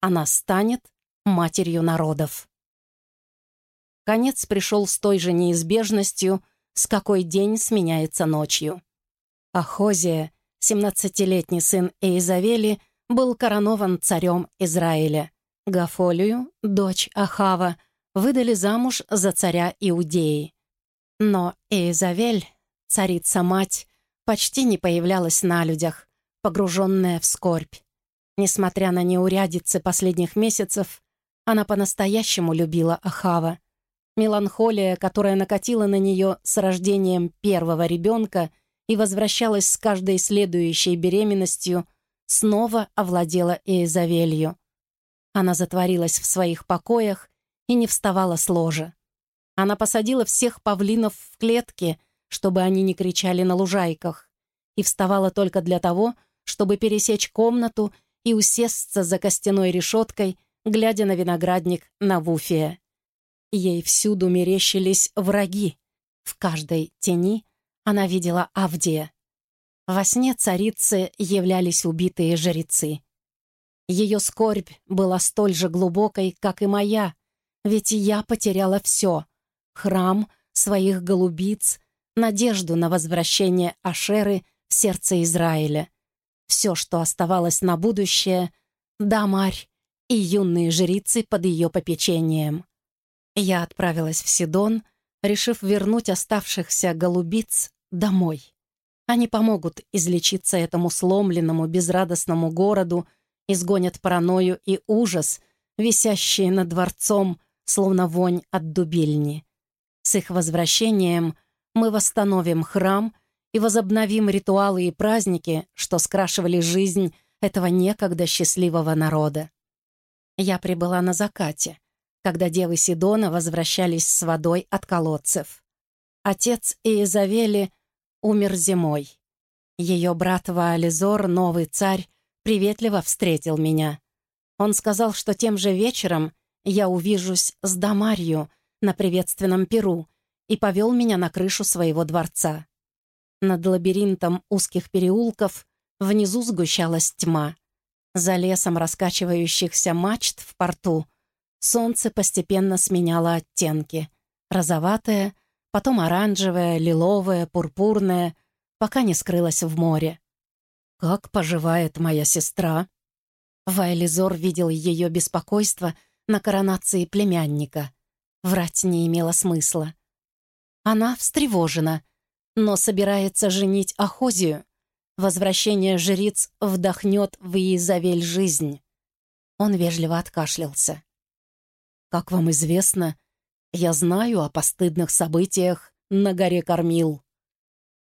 она станет матерью народов. Конец пришел с той же неизбежностью, с какой день сменяется ночью. Ахозия, семнадцатилетний сын Эизавели, был коронован царем Израиля. Гафолию, дочь Ахава, выдали замуж за царя Иудеи. Но Эизавель, царица-мать, почти не появлялась на людях, погруженная в скорбь. Несмотря на неурядицы последних месяцев, она по-настоящему любила Ахава. Меланхолия, которая накатила на нее с рождением первого ребенка и возвращалась с каждой следующей беременностью, снова овладела Эизавелью. Она затворилась в своих покоях и не вставала с ложа. Она посадила всех павлинов в клетки, чтобы они не кричали на лужайках, и вставала только для того, чтобы пересечь комнату и усесться за костяной решеткой, глядя на виноградник на Вуфия. Ей всюду мерещились враги. В каждой тени она видела Авдия. Во сне царицы являлись убитые жрецы. Ее скорбь была столь же глубокой, как и моя, ведь я потеряла все — храм, своих голубиц, надежду на возвращение Ашеры в сердце Израиля. Все, что оставалось на будущее — Дамарь и юные жрицы под ее попечением. Я отправилась в Сидон, решив вернуть оставшихся голубиц домой. Они помогут излечиться этому сломленному, безрадостному городу, изгонят паранойю и ужас, висящие над дворцом, словно вонь от дубильни. С их возвращением мы восстановим храм и возобновим ритуалы и праздники, что скрашивали жизнь этого некогда счастливого народа. Я прибыла на закате, когда девы Сидона возвращались с водой от колодцев. Отец Иезавели умер зимой. Ее брат Ваализор, новый царь, приветливо встретил меня. Он сказал, что тем же вечером я увижусь с Дамарью на приветственном перу и повел меня на крышу своего дворца. Над лабиринтом узких переулков внизу сгущалась тьма. За лесом раскачивающихся мачт в порту солнце постепенно сменяло оттенки. Розоватое, потом оранжевое, лиловое, пурпурное, пока не скрылось в море. «Как поживает моя сестра?» Вайлизор видел ее беспокойство на коронации племянника. Врать не имело смысла. Она встревожена, но собирается женить Ахозию, Возвращение жриц вдохнет в Иезавель жизнь. Он вежливо откашлялся. «Как вам известно, я знаю о постыдных событиях на горе Кормил.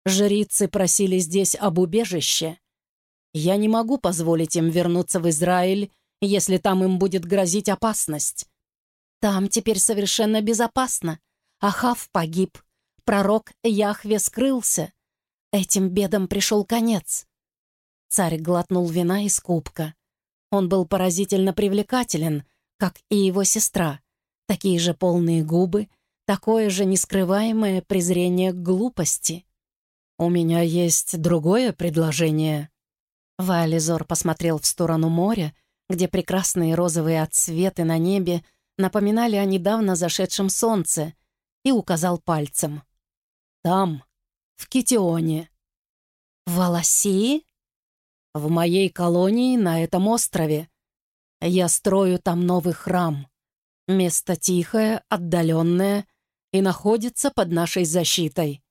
Жрицы просили здесь об убежище. Я не могу позволить им вернуться в Израиль, если там им будет грозить опасность. Там теперь совершенно безопасно. Ахав погиб. Пророк Яхве скрылся. Этим бедам пришел конец. Царь глотнул вина из кубка. Он был поразительно привлекателен, как и его сестра. Такие же полные губы, такое же нескрываемое презрение к глупости. «У меня есть другое предложение». Вализор посмотрел в сторону моря, где прекрасные розовые отсветы на небе напоминали о недавно зашедшем солнце, и указал пальцем. «Там, в Китионе. В Аласии? В моей колонии на этом острове. Я строю там новый храм. Место тихое, отдаленное и находится под нашей защитой.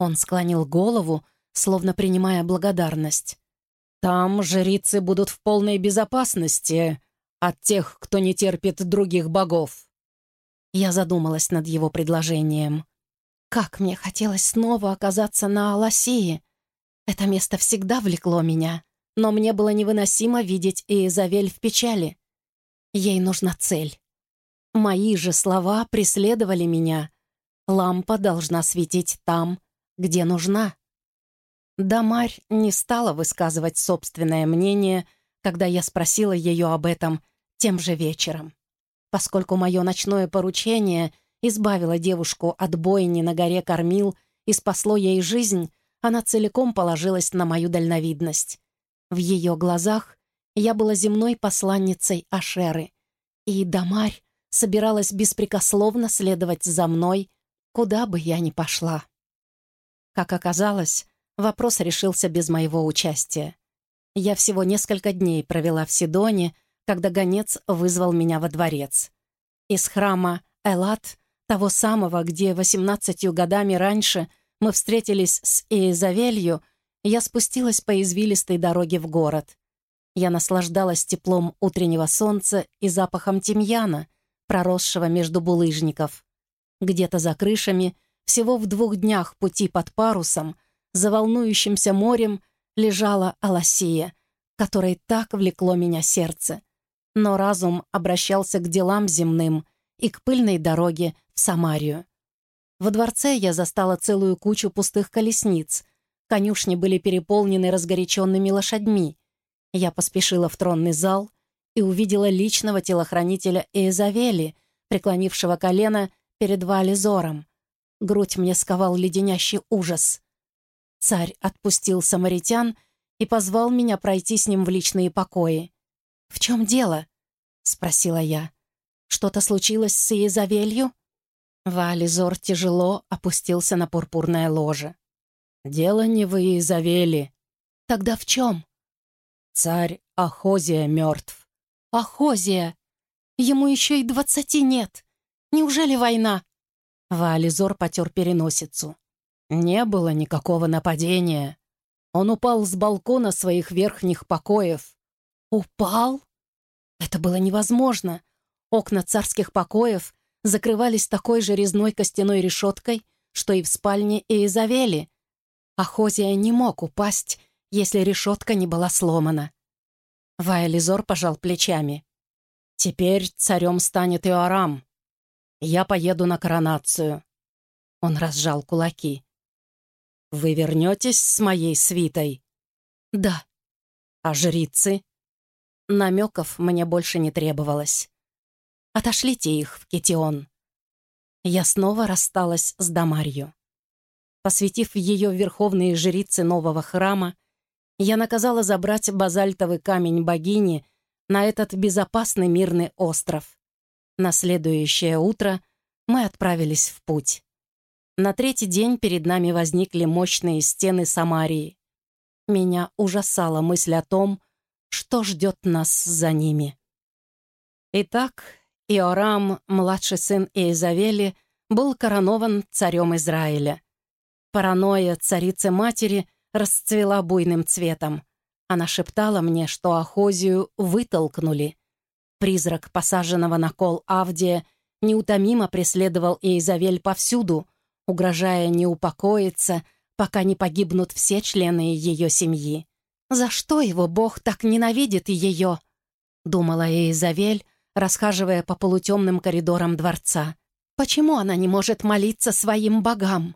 Он склонил голову, словно принимая благодарность. Там жрицы будут в полной безопасности от тех, кто не терпит других богов. Я задумалась над его предложением. Как мне хотелось снова оказаться на Аласии. Это место всегда влекло меня, но мне было невыносимо видеть Изавель в печали. Ей нужна цель. Мои же слова преследовали меня. Лампа должна светить там, где нужна. Дамарь не стала высказывать собственное мнение, когда я спросила ее об этом тем же вечером. Поскольку мое ночное поручение — избавило девушку от бойни на горе Кормил и спасло ей жизнь, она целиком положилась на мою дальновидность. В ее глазах Я была земной посланницей Ашеры, и Дамарь собиралась беспрекословно следовать за мной, куда бы я ни пошла. Как оказалось, вопрос решился без моего участия. Я всего несколько дней провела в Сидоне, когда гонец вызвал меня во дворец. Из храма Элат, того самого, где восемнадцатью годами раньше мы встретились с Иезавелью, я спустилась по извилистой дороге в город. Я наслаждалась теплом утреннего солнца и запахом тимьяна, проросшего между булыжников. Где-то за крышами, всего в двух днях пути под парусом, за волнующимся морем лежала Аласия, которой так влекло меня сердце. Но разум обращался к делам земным и к пыльной дороге в Самарию. Во дворце я застала целую кучу пустых колесниц. Конюшни были переполнены разгоряченными лошадьми. Я поспешила в тронный зал и увидела личного телохранителя Эзавели, преклонившего колено перед Вализором. Грудь мне сковал леденящий ужас. Царь отпустил самаритян и позвал меня пройти с ним в личные покои. «В чем дело?» — спросила я. «Что-то случилось с Иезавелью?» Вализор тяжело опустился на пурпурное ложе. «Дело не в Иезавели». «Тогда в чем?» «Царь Ахозия мертв». «Ахозия! Ему еще и двадцати нет. Неужели война?» Вализор потер переносицу. «Не было никакого нападения. Он упал с балкона своих верхних покоев». «Упал?» Это было невозможно. Окна царских покоев закрывались такой же резной костяной решеткой, что и в спальне Иезавели. Ахозия не мог упасть, если решетка не была сломана. Ваэлизор пожал плечами. «Теперь царем станет Иорам. Я поеду на коронацию». Он разжал кулаки. «Вы вернетесь с моей свитой?» «Да». «А жрицы?» Намеков мне больше не требовалось. Отошлите их в Кетион. Я снова рассталась с Дамарью. Посвятив ее верховные жрицы нового храма, я наказала забрать базальтовый камень богини на этот безопасный мирный остров. На следующее утро мы отправились в путь. На третий день перед нами возникли мощные стены Самарии. Меня ужасала мысль о том, что ждет нас за ними. Итак, Иорам, младший сын Иезавели, был коронован царем Израиля. Паранойя царицы-матери расцвела буйным цветом. Она шептала мне, что Ахозию вытолкнули. Призрак посаженного на кол Авдия неутомимо преследовал Иезавель повсюду, угрожая не упокоиться, пока не погибнут все члены ее семьи. «За что его Бог так ненавидит ее?» — думала Иезавель, расхаживая по полутемным коридорам дворца. Почему она не может молиться своим богам?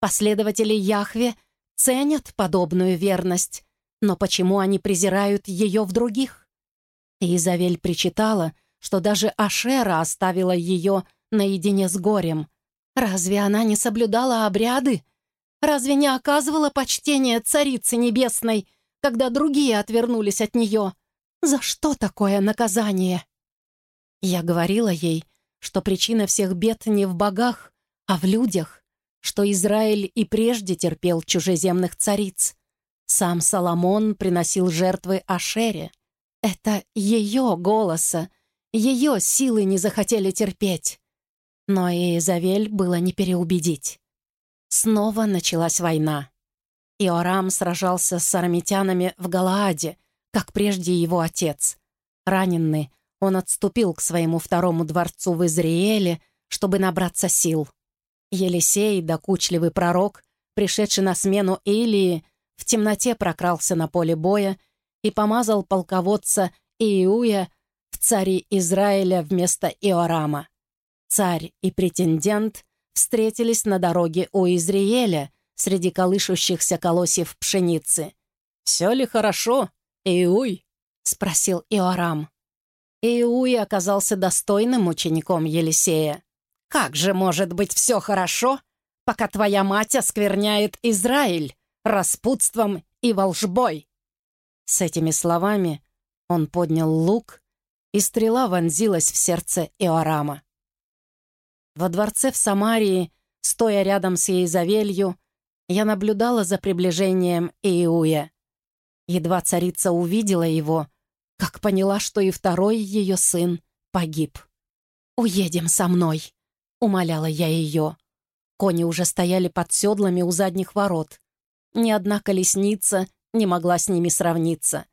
Последователи Яхве ценят подобную верность, но почему они презирают ее в других? Изавель причитала, что даже Ашера оставила ее наедине с горем. Разве она не соблюдала обряды? Разве не оказывала почтение Царице Небесной, когда другие отвернулись от нее? За что такое наказание? Я говорила ей, что причина всех бед не в богах, а в людях, что Израиль и прежде терпел чужеземных цариц. Сам Соломон приносил жертвы Ашере. Это ее голоса, ее силы не захотели терпеть. Но и Изавель было не переубедить. Снова началась война. Иорам сражался с арамитянами в Галааде, как прежде его отец. Раненый, он отступил к своему второму дворцу в Израиле, чтобы набраться сил. Елисей, докучливый пророк, пришедший на смену Илии, в темноте прокрался на поле боя и помазал полководца Иуя в царе Израиля вместо Иорама. Царь и претендент встретились на дороге у Израиля среди колышущихся колосьев пшеницы. «Все ли хорошо, Иуй?» — спросил Иорам. Иуи оказался достойным учеником Елисея. «Как же может быть все хорошо, пока твоя мать оскверняет Израиль распутством и волжбой?» С этими словами Он поднял лук, и стрела вонзилась в сердце Иорама. Во дворце в Самарии, стоя рядом с Ейзавелью, я наблюдала за приближением Иуя. Едва царица увидела его, как поняла, что и второй ее сын погиб. «Уедем со мной», — умоляла я ее. Кони уже стояли под седлами у задних ворот. Ни одна колесница не могла с ними сравниться.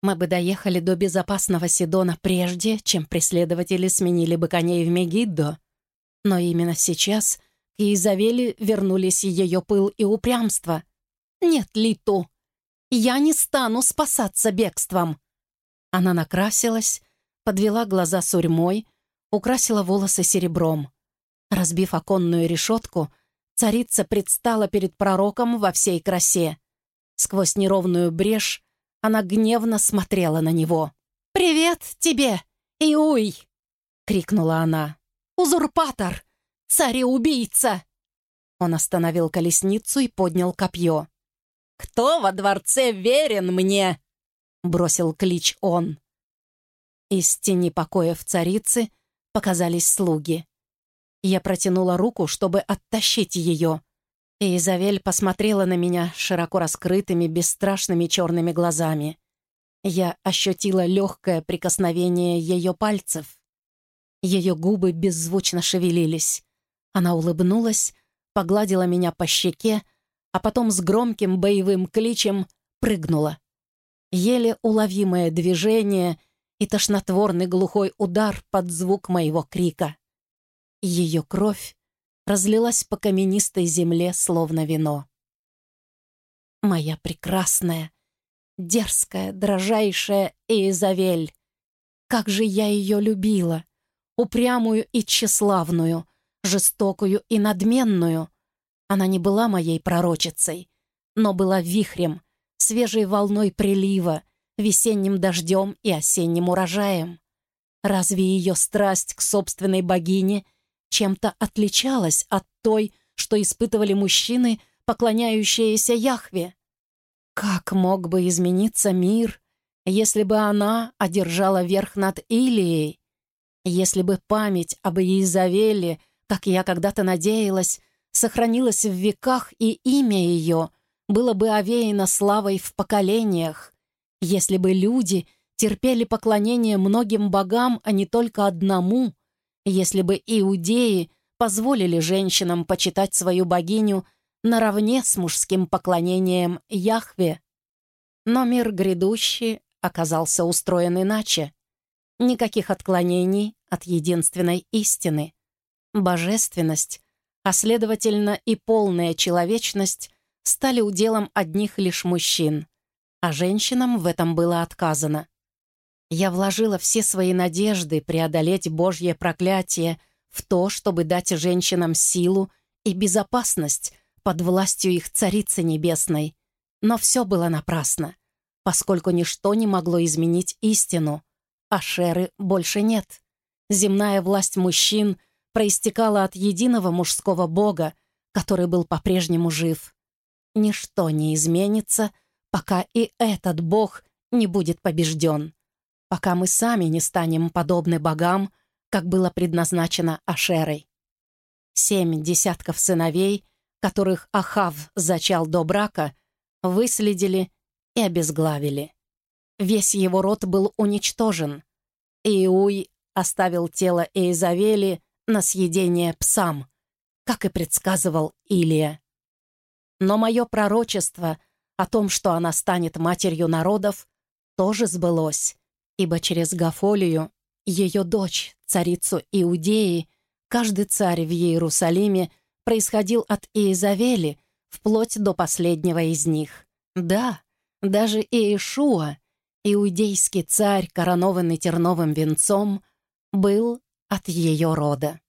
Мы бы доехали до безопасного Сидона прежде, чем преследователи сменили бы коней в Мегиддо. Но именно сейчас к Изавели вернулись ее пыл и упрямство. «Нет, Литу, я не стану спасаться бегством!» Она накрасилась, подвела глаза сурьмой, украсила волосы серебром. Разбив оконную решетку, царица предстала перед пророком во всей красе. Сквозь неровную брешь она гневно смотрела на него. «Привет тебе, Иуй!» — крикнула она. «Узурпатор! Цареубийца!» Он остановил колесницу и поднял копье. «Кто во дворце верен мне?» — бросил клич он. Из тени покоев царицы показались слуги. Я протянула руку, чтобы оттащить ее, и Изавель посмотрела на меня широко раскрытыми, бесстрашными черными глазами. Я ощутила легкое прикосновение ее пальцев. Ее губы беззвучно шевелились. Она улыбнулась, погладила меня по щеке, а потом с громким боевым кличем прыгнула. Еле уловимое движение и тошнотворный глухой удар под звук моего крика. Ее кровь разлилась по каменистой земле, словно вино. Моя прекрасная, дерзкая, дрожайшая Изавель. Как же я ее любила! Упрямую и тщеславную, жестокую и надменную. Она не была моей пророчицей, но была вихрем, свежей волной прилива, весенним дождем и осенним урожаем. Разве ее страсть к собственной богине чем-то отличалась от той, что испытывали мужчины, поклоняющиеся Яхве? Как мог бы измениться мир, если бы она одержала верх над Илией? Если бы память об Иезавеле, как я когда-то надеялась, сохранилась в веках и имя ее было бы овеяно славой в поколениях, если бы люди терпели поклонение многим богам, а не только одному, если бы иудеи позволили женщинам почитать свою богиню наравне с мужским поклонением Яхве. Но мир грядущий оказался устроен иначе. Никаких отклонений от единственной истины. Божественность, а следовательно и полная человечность стали уделом одних лишь мужчин — а женщинам в этом было отказано. Я вложила все свои надежды преодолеть Божье проклятие в то, чтобы дать женщинам силу и безопасность под властью их Царицы Небесной. Но все было напрасно, поскольку ничто не могло изменить истину. А Шеры больше нет. Земная власть мужчин проистекала от единого мужского бога, который был по-прежнему жив. Ничто не изменится — пока и этот бог не будет побежден, пока мы сами не станем подобны богам, как было предназначено Ашерой. Семь десятков сыновей, которых Ахав зачал до брака, выследили и обезглавили. Весь его род был уничтожен. Иуй оставил тело Эйзавели на съедение псам, как и предсказывал Илия. Но мое пророчество о том, что она станет матерью народов, тоже сбылось, ибо через Гафолию, ее дочь, царицу Иудеи, каждый царь в Иерусалиме происходил от Иезавели, вплоть до последнего из них. Да, даже Иешуа, иудейский царь, коронованный терновым венцом, был от ее рода.